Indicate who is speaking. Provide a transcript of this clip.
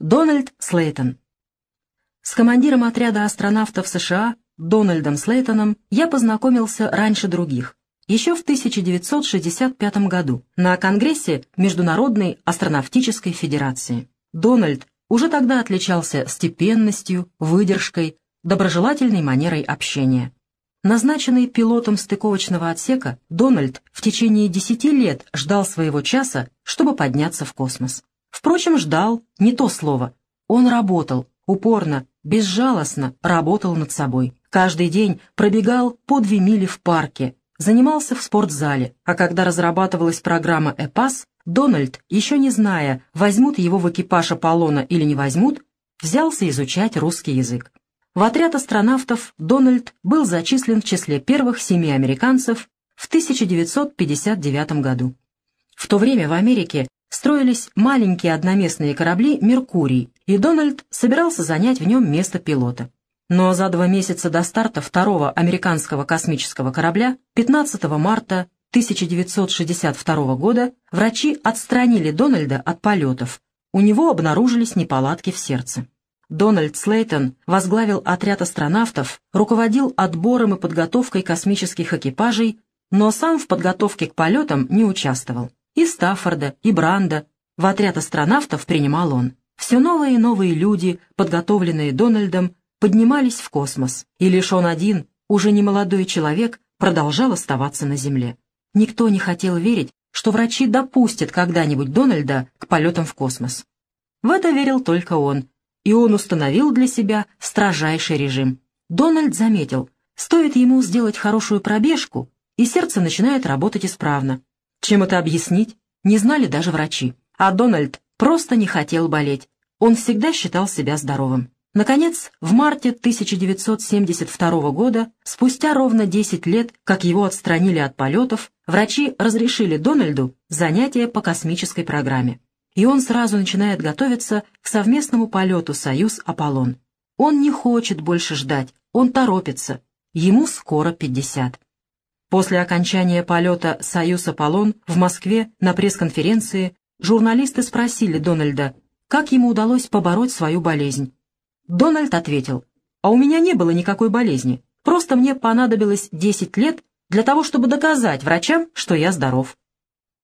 Speaker 1: Дональд Слейтон. С командиром отряда астронавтов США Дональдом Слейтоном я познакомился раньше других, еще в 1965 году на Конгрессе Международной астронавтической федерации. Дональд уже тогда отличался степенностью, выдержкой, доброжелательной манерой общения. Назначенный пилотом стыковочного отсека, Дональд в течение десяти лет ждал своего часа, чтобы подняться в космос. Впрочем, ждал не то слово. Он работал, упорно, безжалостно работал над собой. Каждый день пробегал по две мили в парке, занимался в спортзале, а когда разрабатывалась программа «Эпас», Дональд, еще не зная, возьмут его в экипаж Аполлона или не возьмут, взялся изучать русский язык. В отряд астронавтов Дональд был зачислен в числе первых семи американцев в 1959 году. В то время в Америке строились маленькие одноместные корабли «Меркурий», и Дональд собирался занять в нем место пилота. Но за два месяца до старта второго американского космического корабля, 15 марта 1962 года, врачи отстранили Дональда от полетов. У него обнаружились неполадки в сердце. Дональд Слейтон возглавил отряд астронавтов, руководил отбором и подготовкой космических экипажей, но сам в подготовке к полетам не участвовал. И Стаффорда, и Бранда в отряд астронавтов принимал он. Все новые и новые люди, подготовленные Дональдом, поднимались в космос, и лишь он один, уже не молодой человек, продолжал оставаться на Земле. Никто не хотел верить, что врачи допустят когда-нибудь Дональда к полетам в космос. В это верил только он, и он установил для себя строжайший режим. Дональд заметил, стоит ему сделать хорошую пробежку, и сердце начинает работать исправно. Чем это объяснить, не знали даже врачи. А Дональд просто не хотел болеть. Он всегда считал себя здоровым. Наконец, в марте 1972 года, спустя ровно 10 лет, как его отстранили от полетов, врачи разрешили Дональду занятия по космической программе и он сразу начинает готовиться к совместному полету «Союз-Аполлон». Он не хочет больше ждать, он торопится. Ему скоро 50. После окончания полета «Союз-Аполлон» в Москве на пресс-конференции журналисты спросили Дональда, как ему удалось побороть свою болезнь. Дональд ответил, «А у меня не было никакой болезни, просто мне понадобилось 10 лет для того, чтобы доказать врачам, что я здоров».